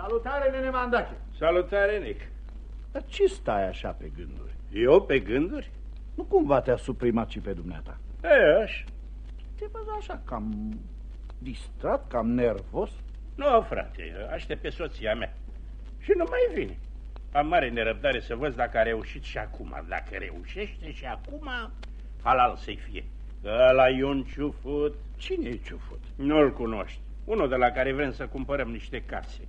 Salutare, nene Mandache. Salutare, Nic. Dar ce stai așa pe gânduri? Eu pe gânduri? Nu cumva te-a suprimat și pe dumneata? E, așa. Te văd așa cam distrat, cam nervos. Nu, frate, aștept pe soția mea. Și nu mai vine. Am mare nerăbdare să văd dacă a reușit și acum. Dacă reușește și acum, halal să-i fie. Ăla e un ciufut. Cine e ciufut? Nu-l cunoști. Unul de la care vrem să cumpărăm niște case.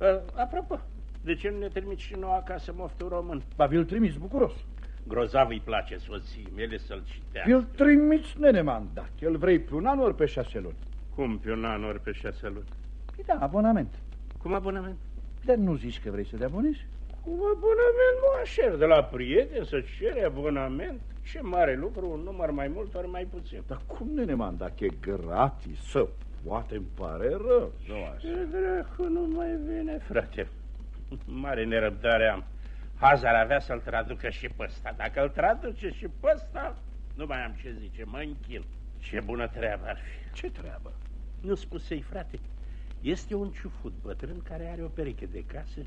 Uh, apropo, de ce nu ne trimiți și nouă acasă moftul român? Ba, vi-l trimis bucuros. Grozav îi place soții mele să-l citească. Vi-l trimiți, nene Mandache. Îl vrei pe un an ori pe șase luni? Cum pe un an ori pe șase luni? Păi da, abonament. Cum abonament? Dar nu zici că vrei să te abonezi? Cum abonament nu așer de la prieteni să cere abonament? Ce mare lucru, un număr mai mult ori mai puțin. Dar cum, nene Mandache, gratis să poate îmi pare rău. Nu așa. Ce dracu nu mai vine, frate. Mare nerăbdare am. Hazar avea să-l traducă și pe ăsta. Dacă îl traduce și pe ăsta, nu mai am ce zice, mă închin. Ce bună treabă ar fi. Ce treabă? Nu spusei, frate. Este un ciufut bătrân care are o pereche de casă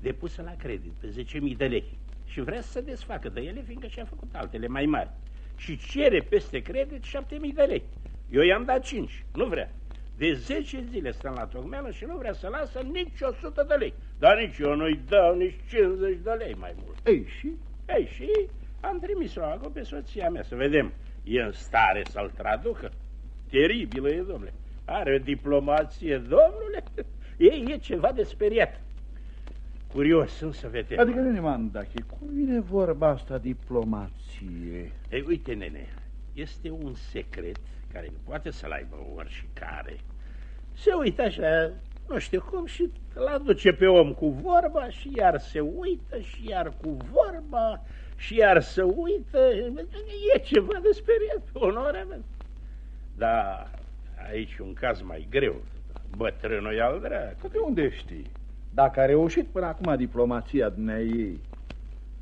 depusă la credit pe 10.000 de lei și vrea să se desfacă de ele, fiindcă și-a făcut altele mai mari. Și cere peste credit 7.000 de lei. Eu i-am dat 5, nu vrea. De 10 zile stăm la tocmeală și nu vrea să lasă nici 100 de lei. Dar nici eu nu-i dau nici 50 de lei mai mult. Ei, și? Ei, și am trimis-o acolo pe soția mea să vedem. E în stare să-l traducă? Teribilă e, domnule. Are o diplomație, domnule. Ei, e ceva de speriat. Curios sunt să vedem. Adică, nene Mandache, cum vine vorba asta diplomație? Ei, uite, nene, este un secret care nu poate să-l aibă oricare. Se uită așa, nu știu cum, și îl aduce pe om cu vorba și iar se uită și iar cu vorba și iar se uită. E ceva de speriat, onoarea mea. Dar aici un caz mai greu. Bătrânul e al dracu. De unde știi? Dacă a reușit până acum diplomația ei,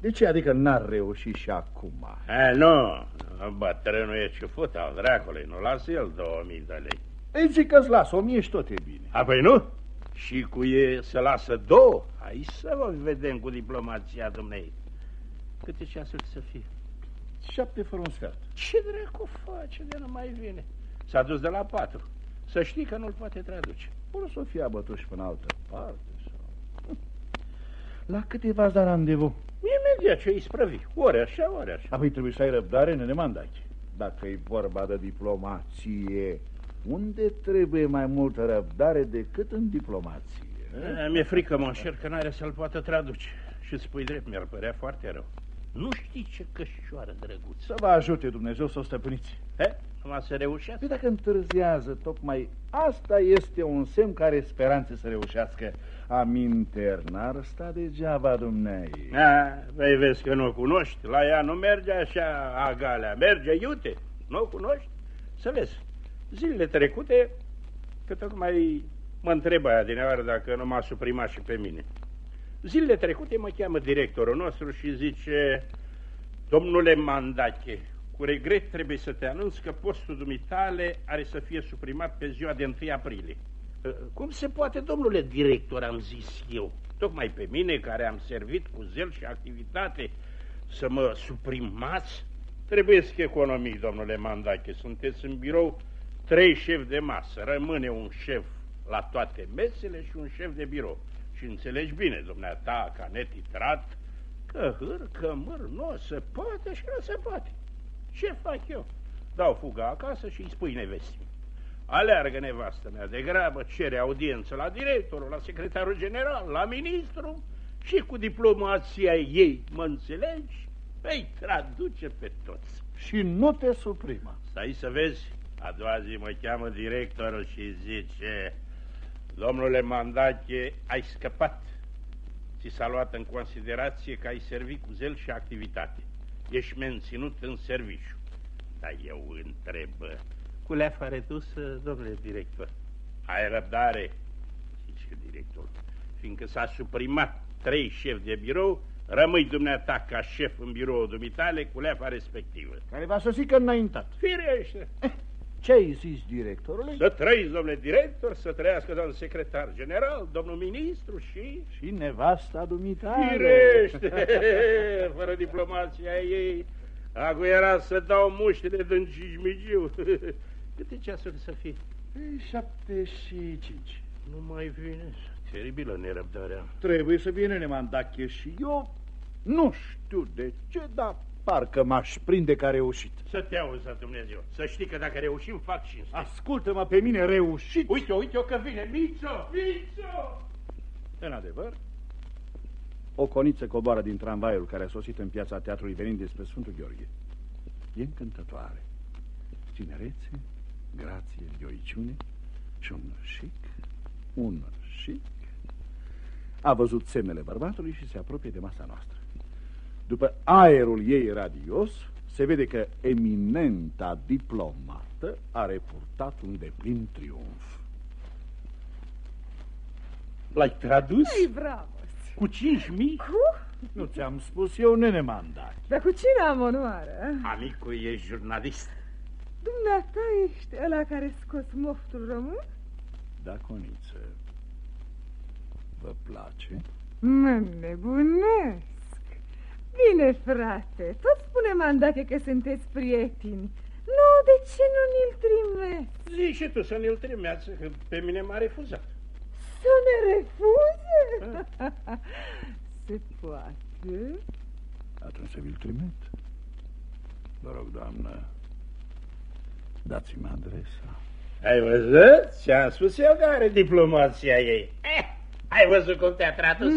de ce adică n-ar reuși și acum? A, nu, bătrânul e ciufut al dracului, nu lasă el 2000 de lei. Ei zic că-ți las o mie și tot e bine. Apoi nu? Și cu e să lasă două? Hai să vă vedem cu diplomația dumnei. Câte ceasuri să fie? Șapte fără un sfert. Ce dracu face de nu mai vine? S-a dus de la patru. Să știi că nu-l poate traduce. Până să fie abătuși până altă parte. Sau... La câte v-ați dat randevu? Imediat ce îi sprăvi. Ore așa, ore așa. Apoi trebuie să ai răbdare, nene Mandache. Dacă e vorba de diplomație, unde trebuie mai multă răbdare decât în diplomație? Mi-e frică, mă înșer, că n-are să-l poată traduce. Și spui drept, mi-ar părea foarte rău. Nu știi ce cășoară drăguță. Să vă ajute Dumnezeu să o stăpâniți. He? Numai să reușească? Păi dacă întârziază, tocmai asta este un semn care speranțe să reușească. Aminte, n-ar sta degeaba dumneai. A, vei vezi că nu o cunoști. La ea nu merge așa agalea, merge iute. Nu o cunoști? Să vezi. Zilele trecute, că tocmai mă întreb aia din afară dacă nu m-a suprimat și pe mine. Zilele trecute mă cheamă directorul nostru și zice, domnule Mandache, cu regret trebuie să te anunț că postul dumitale are să fie suprimat pe ziua de 1 aprilie. Cum se poate, domnule director, am zis eu, tocmai pe mine care am servit cu zel și activitate, să mă suprimați? Trebuie să economii, domnule Mandache, sunteți în birou trei șefi de masă, rămâne un șef la toate mesele și un șef de birou. Și înțelegi bine, dumneata, ca netitrat, că hâr, că măr, nu se poate și nu se poate. Ce fac eu? Dau fuga acasă și îi spui nevestii. Aleargă nevastă mea, de grabă cere audiență la directorul, la secretarul general, la ministru și cu diplomația ei, mă înțelegi? Îi traduce pe toți. Și nu te suprima. Stai să vezi, a doua zi mă cheamă directorul și zice, domnule Mandache, ai scăpat. Ți s-a luat în considerație că ai servit cu zel și activitate. Ești menținut în serviciu. Dar eu întreb, cu leafa redusă, domnule director. Ai răbdare, zice directorul, fiindcă s-a suprimat trei șefi de birou, rămâi dumneata ca șef în biroul dumitale cu leafa respectivă. Care va sosi că înaintat. Firește. Eh, Ce ai zis directorului? Să trăiți, domnule director, să trăiască domnul secretar general, domnul ministru și... Și nevasta dumitare. Firește! Fără diplomația ei, acu era să dau muște de dâncișmigiu. Câte ceasuri să fie? Șapte și cinci. Nu mai vine. Teribilă nerăbdarea. Trebuie să vină Nemandache și eu nu știu de ce, dar parcă m-aș prinde că a reușit. Să te auză Dumnezeu. Să știi că dacă reușim, fac și Ascultă-mă pe mine, reușit. Uite-o, uite-o că vine. Mițo, Mițo! În adevăr, o coniță coboară din tramvaiul care a sosit în piața teatrului venind despre Sfântul Gheorghe. E încântătoare. Tinerețe, grație, ioiciune și un șic, un șic. A văzut semnele bărbatului și se apropie de masa noastră. După aerul ei radios, se vede că eminenta diplomată are purtat un deplin triumf. L-ai tradus? Ei, bravo! Cu cinci mii? Cu? Nu ți-am spus eu, nene mandat. Dar cu cine am onoarea? Amicul e jurnalist. Dumneata ești ăla care scos moftul român? Da, coniță. Vă place? Mă nebunesc. Bine, frate, tot spune Mandache că sunteți prieteni. Nu, de ce nu ni-l trimeți? Zici și tu să ne-l trimeață, că pe mine m-a refuzat. Să ne refuze? Se poate? Atunci să vi-l trimit. Vă rog, doamnă, dați-mi adresa. Ai văzut? Ce-am spus eu că are diplomația ei. Eh, ai văzut cum te-a tradus?